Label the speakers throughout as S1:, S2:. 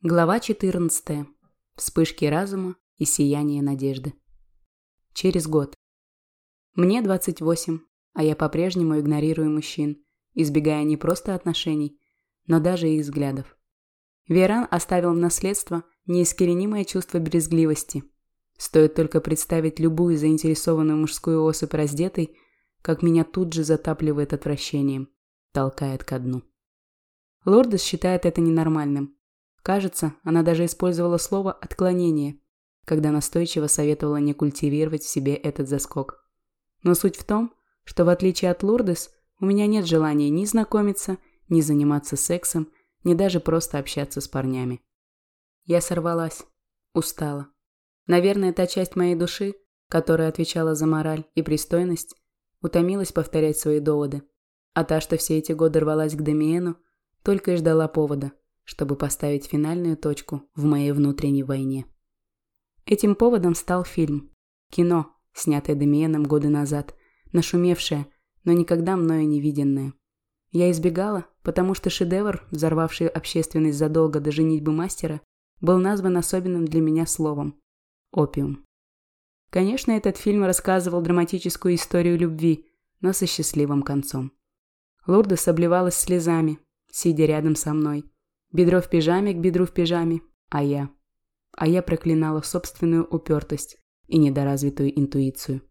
S1: Глава 14. Вспышки разума и сияние надежды. Через год. Мне 28, а я по-прежнему игнорирую мужчин, избегая не просто отношений, но даже их взглядов. Веран оставил в наследство неискоренимое чувство брезгливости. Стоит только представить любую заинтересованную мужскую особь раздетой, как меня тут же затапливает отвращением, толкает ко дну. Лордес считает это ненормальным – Кажется, она даже использовала слово «отклонение», когда настойчиво советовала не культивировать в себе этот заскок. Но суть в том, что в отличие от Лурдес, у меня нет желания ни знакомиться, ни заниматься сексом, ни даже просто общаться с парнями. Я сорвалась. Устала. Наверное, та часть моей души, которая отвечала за мораль и пристойность, утомилась повторять свои доводы. А та, что все эти годы рвалась к Демиену, только и ждала повода – чтобы поставить финальную точку в моей внутренней войне. Этим поводом стал фильм. Кино, снятое Демиеном годы назад, нашумевшее, но никогда мною не виденное. Я избегала, потому что шедевр, взорвавший общественность задолго до женитьбы мастера, был назван особенным для меня словом – опиум. Конечно, этот фильм рассказывал драматическую историю любви, но со счастливым концом. Лурдес обливалась слезами, сидя рядом со мной – Бедро в пижаме к бедру в пижаме, а я. А я проклинала собственную упертость и недоразвитую интуицию.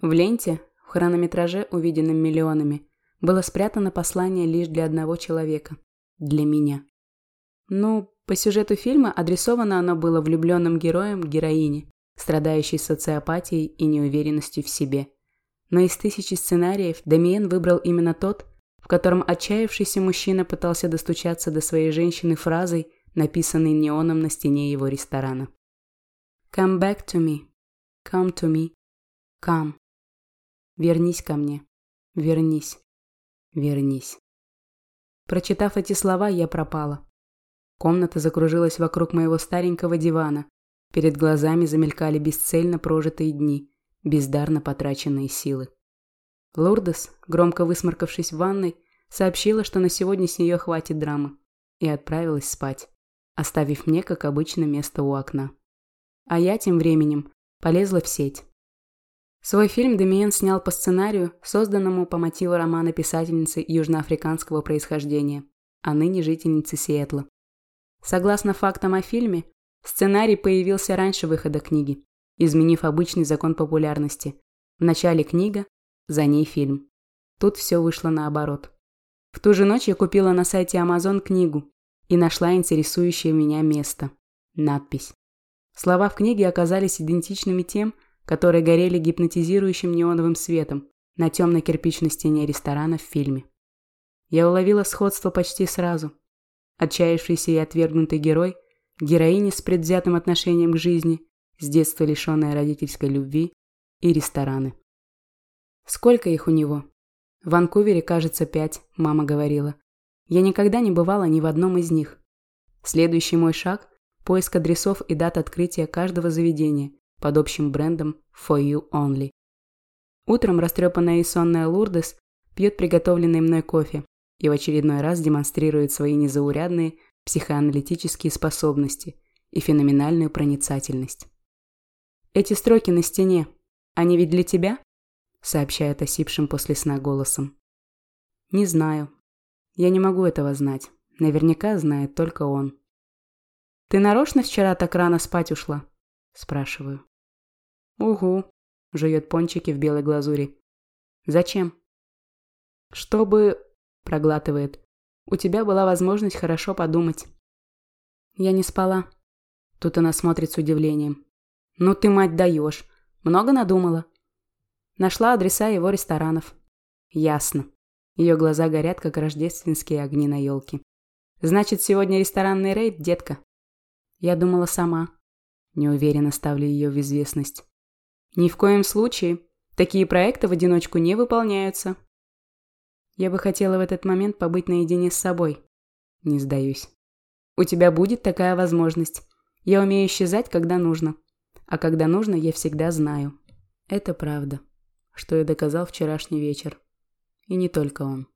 S1: В ленте, в хронометраже, увиденном миллионами, было спрятано послание лишь для одного человека. Для меня. Ну, по сюжету фильма адресовано оно было влюбленным героям героине, страдающей социопатией и неуверенностью в себе. Но из тысячи сценариев Дамиен выбрал именно тот, в котором отчаявшийся мужчина пытался достучаться до своей женщины фразой, написанной неоном на стене его ресторана. «Come back to me. Come to me. Come. Вернись ко мне. Вернись. Вернись». Прочитав эти слова, я пропала. Комната закружилась вокруг моего старенького дивана. Перед глазами замелькали бесцельно прожитые дни, бездарно потраченные силы. Лурдес, громко высморкавшись в ванной, сообщила, что на сегодня с нее хватит драмы, и отправилась спать, оставив мне, как обычно, место у окна. А я тем временем полезла в сеть. Свой фильм Демиен снял по сценарию, созданному по мотиву романа писательницы южноафриканского происхождения, а ныне жительницы Сиэтла. Согласно фактам о фильме, сценарий появился раньше выхода книги, изменив обычный закон популярности. В начале книга, за ней фильм. Тут все вышло наоборот. В ту же ночь я купила на сайте Amazon книгу и нашла интересующее меня место. Надпись. Слова в книге оказались идентичными тем, которые горели гипнотизирующим неоновым светом на темной кирпичной стене ресторана в фильме. Я уловила сходство почти сразу. Отчаявшийся и отвергнутый герой, героиня с предвзятым отношением к жизни, с детства лишенная родительской любви и рестораны. Сколько их у него? В Ванкувере, кажется, пять, мама говорила. Я никогда не бывала ни в одном из них. Следующий мой шаг – поиск адресов и дат открытия каждого заведения под общим брендом «For You Only». Утром растрепанная и сонная Лурдес пьет приготовленный мной кофе и в очередной раз демонстрирует свои незаурядные психоаналитические способности и феноменальную проницательность. Эти строки на стене, они ведь для тебя? Сообщает осипшим после сна голосом. Не знаю. Я не могу этого знать. Наверняка знает только он. Ты нарочно вчера так рано спать ушла? Спрашиваю. Угу. Жует пончики в белой глазури. Зачем? Чтобы... Проглатывает. У тебя была возможность хорошо подумать. Я не спала. Тут она смотрит с удивлением. Ну ты, мать, даешь. Много надумала? Нашла адреса его ресторанов. Ясно. Ее глаза горят, как рождественские огни на елке. Значит, сегодня ресторанный рейд, детка? Я думала сама. Неуверенно ставлю ее в известность. Ни в коем случае. Такие проекты в одиночку не выполняются. Я бы хотела в этот момент побыть наедине с собой. Не сдаюсь. У тебя будет такая возможность. Я умею исчезать, когда нужно. А когда нужно, я всегда знаю. Это правда что и доказал вчерашний вечер. И не только он.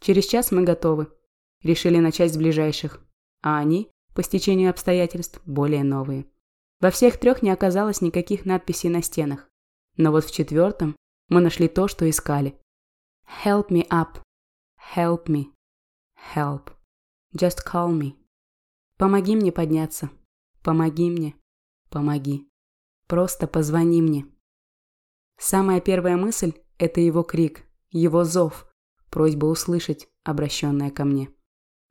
S1: Через час мы готовы. Решили начать с ближайших. А они по стечению обстоятельств, более новые. Во всех трех не оказалось никаких надписей на стенах. Но вот в четвертом мы нашли то, что искали. Help me up. Help me. Help. Just call me. Помоги мне подняться. Помоги мне. Помоги. Просто позвони мне. Самая первая мысль – это его крик, его зов, просьба услышать, обращенная ко мне.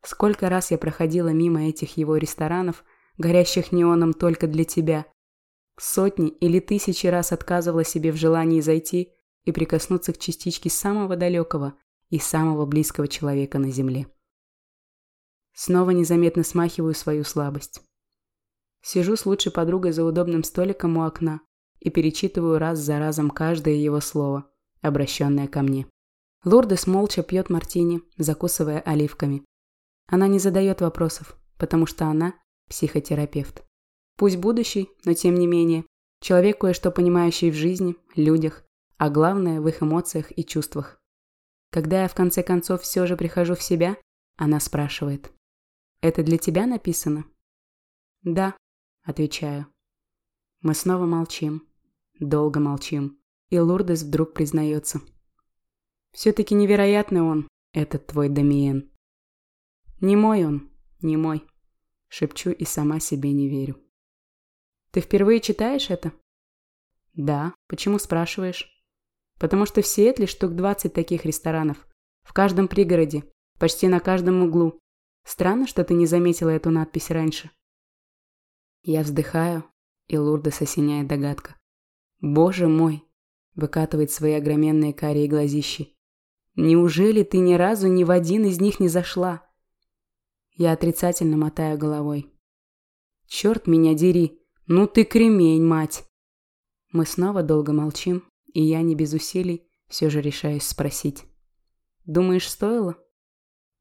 S1: Сколько раз я проходила мимо этих его ресторанов, горящих неоном только для тебя. Сотни или тысячи раз отказывала себе в желании зайти и прикоснуться к частичке самого далекого и самого близкого человека на земле. Снова незаметно смахиваю свою слабость. Сижу с лучшей подругой за удобным столиком у окна и перечитываю раз за разом каждое его слово, обращенное ко мне. Лурдес молча пьет мартини, закусывая оливками. Она не задает вопросов, потому что она психотерапевт. Пусть будущий, но тем не менее, человек кое-что понимающий в жизни, людях, а главное в их эмоциях и чувствах. Когда я в конце концов все же прихожу в себя, она спрашивает. «Это для тебя написано?» «Да», – отвечаю. Мы снова молчим. Долго молчим. И Лурдес вдруг признается. «Все-таки невероятный он, этот твой Дамиен». «Не мой он, не мой», – шепчу и сама себе не верю. «Ты впервые читаешь это?» «Да. Почему спрашиваешь?» Потому что в Сиэтле штук 20 таких ресторанов. В каждом пригороде, почти на каждом углу. Странно, что ты не заметила эту надпись раньше. Я вздыхаю, и Лурдес осеняет догадка. «Боже мой!» – выкатывает свои огроменные карие глазищи. «Неужели ты ни разу ни в один из них не зашла?» Я отрицательно мотаю головой. «Черт меня дери! Ну ты кремень, мать!» Мы снова долго молчим, и я не без усилий все же решаюсь спросить. «Думаешь, стоило?»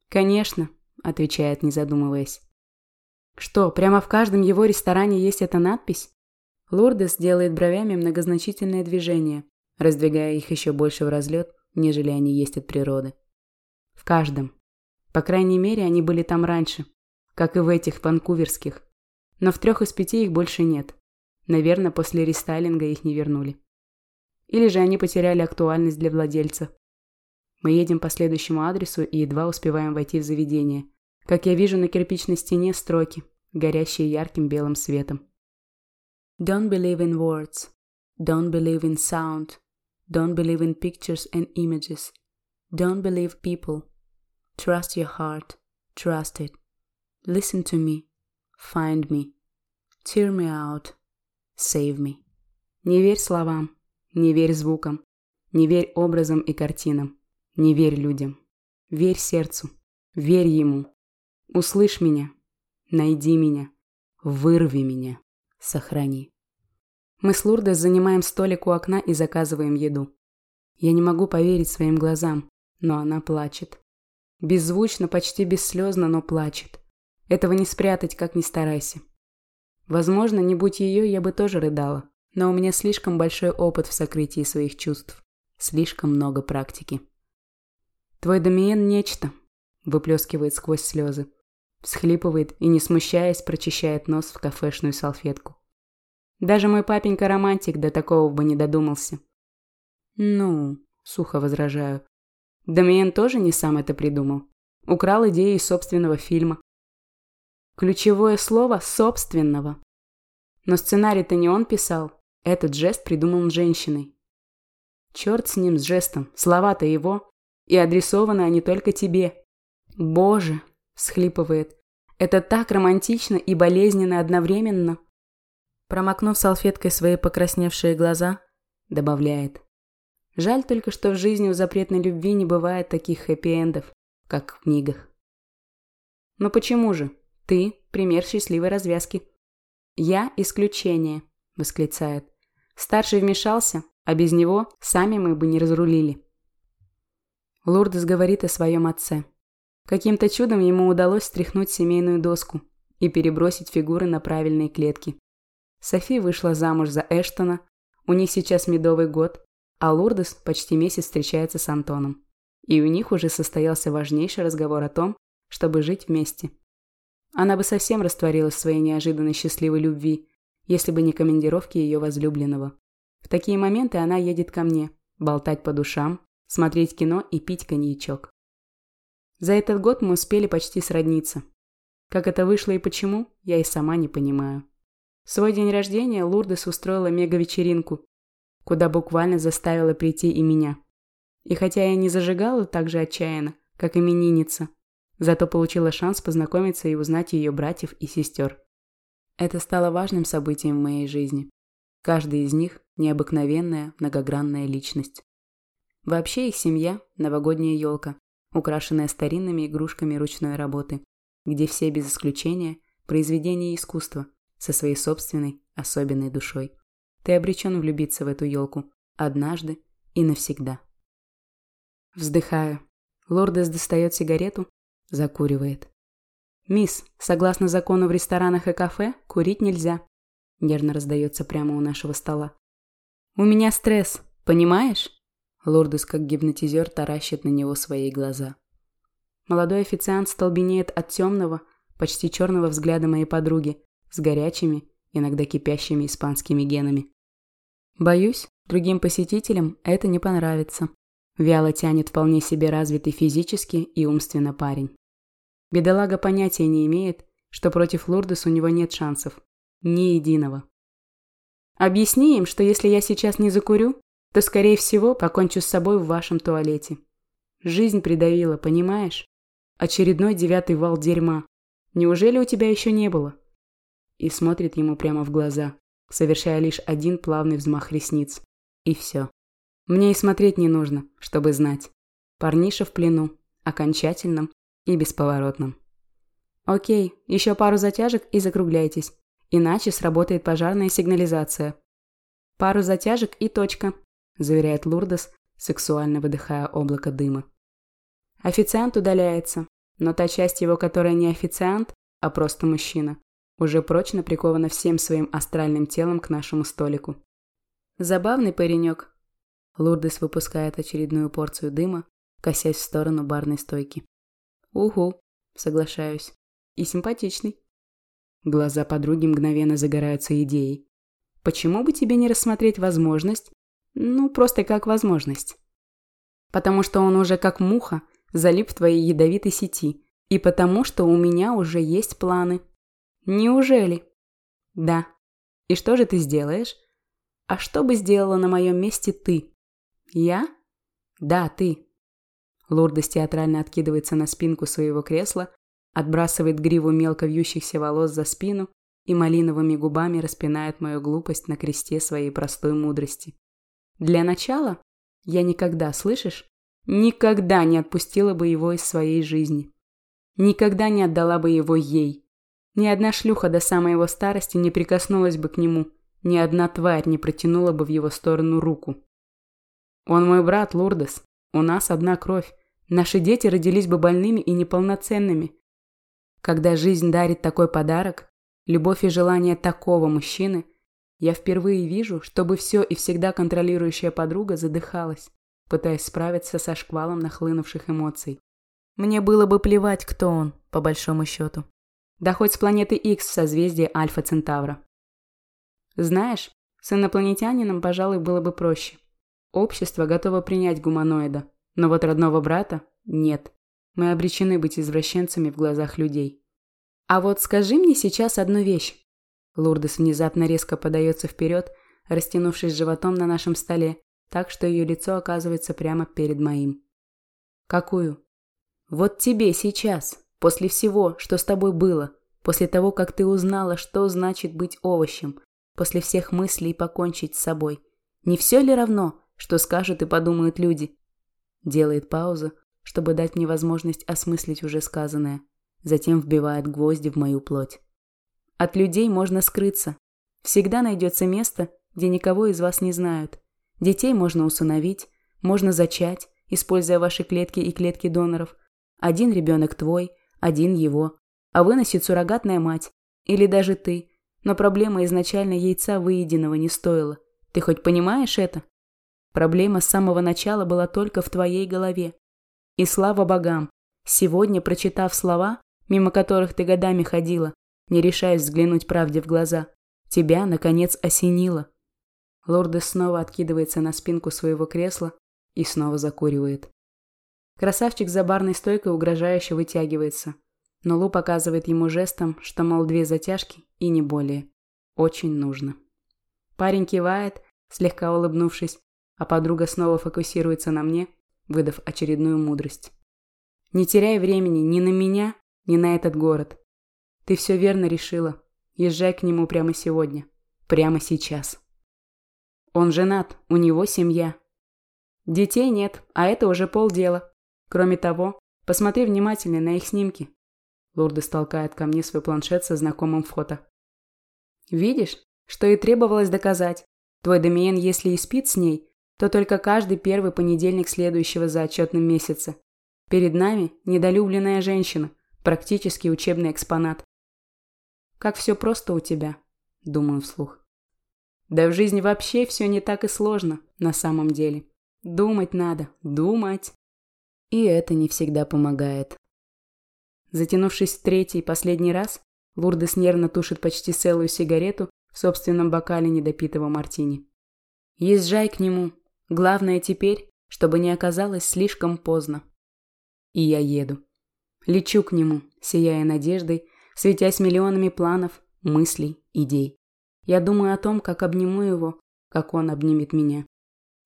S1: «Конечно», – отвечает, не задумываясь. «Что, прямо в каждом его ресторане есть эта надпись?» Лурдес делает бровями многозначительное движение, раздвигая их еще больше в разлет, нежели они есть от природы. В каждом. По крайней мере, они были там раньше, как и в этих ванкуверских. Но в трех из пяти их больше нет. Наверное, после рестайлинга их не вернули. Или же они потеряли актуальность для владельца. Мы едем по следующему адресу и едва успеваем войти в заведение. Как я вижу на кирпичной стене строки, горящие ярким белым светом. Don't believe in words. Don't believe in sound. Don't believe in pictures and images. Don't believe people. Trust your heart. Trust it. Listen to me. Find me. Tear me out. Save me. Не верь словам. Не верь звукам, не верь образам и картинам, не верь людям. Верь сердцу, верь ему. Услышь меня, найди меня, вырви меня, сохрани. Мы с Лурдес занимаем столик у окна и заказываем еду. Я не могу поверить своим глазам, но она плачет. Беззвучно, почти бесслезно, но плачет. Этого не спрятать, как ни старайся. Возможно, не будь ее, я бы тоже рыдала но у меня слишком большой опыт в сокрытии своих чувств. Слишком много практики. «Твой Дамиен – нечто», – выплескивает сквозь слезы. Всхлипывает и, не смущаясь, прочищает нос в кафешную салфетку. Даже мой папенька-романтик до такого бы не додумался. «Ну», – сухо возражаю. Дамиен тоже не сам это придумал. Украл идею из собственного фильма. Ключевое слово «собственного». Но сценарий-то не он писал, этот жест придуман женщиной. Черт с ним, с жестом. Слова-то его. И адресованы они только тебе. Боже, всхлипывает. Это так романтично и болезненно одновременно. Промокнув салфеткой свои покрасневшие глаза, добавляет. Жаль только, что в жизни у запретной любви не бывает таких хэппи-эндов, как в книгах. Но почему же? Ты – пример счастливой развязки. Я – исключение, восклицает. Старший вмешался, а без него сами мы бы не разрулили. Лурдес говорит о своем отце. Каким-то чудом ему удалось стряхнуть семейную доску и перебросить фигуры на правильные клетки. Софи вышла замуж за Эштона, у них сейчас медовый год, а Лурдес почти месяц встречается с Антоном. И у них уже состоялся важнейший разговор о том, чтобы жить вместе. Она бы совсем растворилась в своей неожиданно счастливой любви, если бы не командировки ее возлюбленного. В такие моменты она едет ко мне, болтать по душам, смотреть кино и пить коньячок. За этот год мы успели почти сродниться. Как это вышло и почему, я и сама не понимаю. В свой день рождения Лурдес устроила мега-вечеринку, куда буквально заставила прийти и меня. И хотя я не зажигала так же отчаянно, как именинница, зато получила шанс познакомиться и узнать ее братьев и сестер. Это стало важным событием в моей жизни. Каждый из них – необыкновенная, многогранная личность. Вообще их семья – новогодняя елка, украшенная старинными игрушками ручной работы, где все без исключения – произведения искусства со своей собственной особенной душой. Ты обречен влюбиться в эту елку однажды и навсегда. Вздыхаю. Лордес достает сигарету, закуривает. «Мисс, согласно закону в ресторанах и кафе, курить нельзя», – нервно раздается прямо у нашего стола. «У меня стресс, понимаешь?» Лордес, как гипнотизер, таращит на него свои глаза. Молодой официант столбенеет от темного, почти черного взгляда моей подруги, с горячими, иногда кипящими испанскими генами. Боюсь, другим посетителям это не понравится. Вяло тянет вполне себе развитый физически и умственно парень. Бедолага понятия не имеет, что против Лурдес у него нет шансов. Ни единого. Объясни им, что если я сейчас не закурю, то, скорее всего, покончу с собой в вашем туалете. Жизнь придавила, понимаешь? Очередной девятый вал дерьма. Неужели у тебя еще не было? И смотрит ему прямо в глаза, совершая лишь один плавный взмах ресниц. И все. Мне и смотреть не нужно, чтобы знать. Парниша в плену, окончательном и бесповоротном. Окей, еще пару затяжек и закругляйтесь. Иначе сработает пожарная сигнализация. Пару затяжек и точка, заверяет Лурдес, сексуально выдыхая облако дыма. Официант удаляется, но та часть его, которая не официант, а просто мужчина, уже прочно прикована всем своим астральным телом к нашему столику. Забавный паренек, Лурдес выпускает очередную порцию дыма, косясь в сторону барной стойки. «Угу», — соглашаюсь. «И симпатичный». Глаза подруги мгновенно загораются идеей. «Почему бы тебе не рассмотреть возможность? Ну, просто как возможность. Потому что он уже как муха залип в твоей ядовитой сети. И потому что у меня уже есть планы». «Неужели?» «Да. И что же ты сделаешь?» «А что бы сделала на моем месте ты?» «Я?» «Да, ты». Лурдес театрально откидывается на спинку своего кресла, отбрасывает гриву мелко вьющихся волос за спину и малиновыми губами распинает мою глупость на кресте своей простой мудрости. Для начала я никогда, слышишь, никогда не отпустила бы его из своей жизни. Никогда не отдала бы его ей. Ни одна шлюха до самой его старости не прикоснулась бы к нему, ни одна тварь не протянула бы в его сторону руку. Он мой брат, Лурдес. У нас одна кровь. Наши дети родились бы больными и неполноценными. Когда жизнь дарит такой подарок, любовь и желание такого мужчины, я впервые вижу, чтобы все и всегда контролирующая подруга задыхалась, пытаясь справиться со шквалом нахлынувших эмоций. Мне было бы плевать, кто он, по большому счету. Да хоть с планеты X в созвездии Альфа Центавра. Знаешь, с инопланетянином, пожалуй, было бы проще. Общество готово принять гуманоида, но вот родного брата нет. Мы обречены быть извращенцами в глазах людей. А вот скажи мне сейчас одну вещь. Лурдес внезапно резко подается вперед, растянувшись животом на нашем столе, так что ее лицо оказывается прямо перед моим. Какую? Вот тебе сейчас, после всего, что с тобой было, после того, как ты узнала, что значит быть овощем, после всех мыслей покончить с собой. Не все ли равно, что скажут и подумают люди? Делает паузу, чтобы дать мне возможность осмыслить уже сказанное. Затем вбивает гвозди в мою плоть. От людей можно скрыться. Всегда найдется место, где никого из вас не знают. Детей можно усыновить, можно зачать, используя ваши клетки и клетки доноров. Один ребенок твой, один его. А выносит суррогатная мать. Или даже ты. Но проблема изначально яйца выеденного не стоила. Ты хоть понимаешь это? Проблема с самого начала была только в твоей голове. И слава богам, сегодня, прочитав слова, мимо которых ты годами ходила, не решаясь взглянуть правде в глаза. Тебя, наконец, осенило. Лордес снова откидывается на спинку своего кресла и снова закуривает. Красавчик за барной стойкой угрожающе вытягивается, но Лу показывает ему жестом, что, мол, две затяжки и не более. Очень нужно. Парень кивает, слегка улыбнувшись, а подруга снова фокусируется на мне, выдав очередную мудрость. «Не теряй времени ни на меня, ни на этот город. Ты все верно решила. Езжай к нему прямо сегодня. Прямо сейчас». Он женат, у него семья. Детей нет, а это уже полдела. Кроме того, посмотри внимательно на их снимки. Лурдес толкает ко мне свой планшет со знакомым фото. Видишь, что и требовалось доказать. Твой Демиен, если и спит с ней, то только каждый первый понедельник следующего за отчетным месяце. Перед нами недолюбленная женщина, практически учебный экспонат. Как все просто у тебя, думаю вслух. Да в жизни вообще все не так и сложно, на самом деле. Думать надо, думать. И это не всегда помогает. Затянувшись в третий и последний раз, Лурдес нервно тушит почти целую сигарету в собственном бокале недопитого мартини. Езжай к нему. Главное теперь, чтобы не оказалось слишком поздно. И я еду. Лечу к нему, сияя надеждой, светясь миллионами планов, мыслей, идей. Я думаю о том, как обниму его, как он обнимет меня.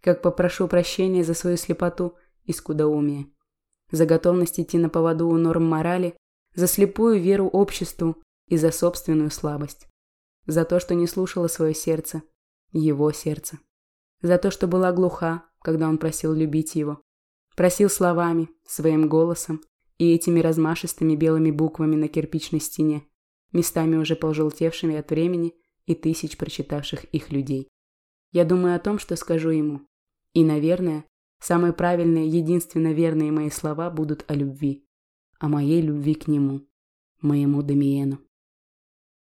S1: Как попрошу прощения за свою слепоту и скудоумие. За готовность идти на поводу у норм морали, за слепую веру обществу и за собственную слабость. За то, что не слушала свое сердце, его сердце. За то, что была глуха, когда он просил любить его. Просил словами, своим голосом и этими размашистыми белыми буквами на кирпичной стене, местами уже пожелтевшими от времени и тысяч прочитавших их людей. Я думаю о том, что скажу ему. И, наверное, самые правильные, единственно верные мои слова будут о любви. О моей любви к нему, моему Дамиену.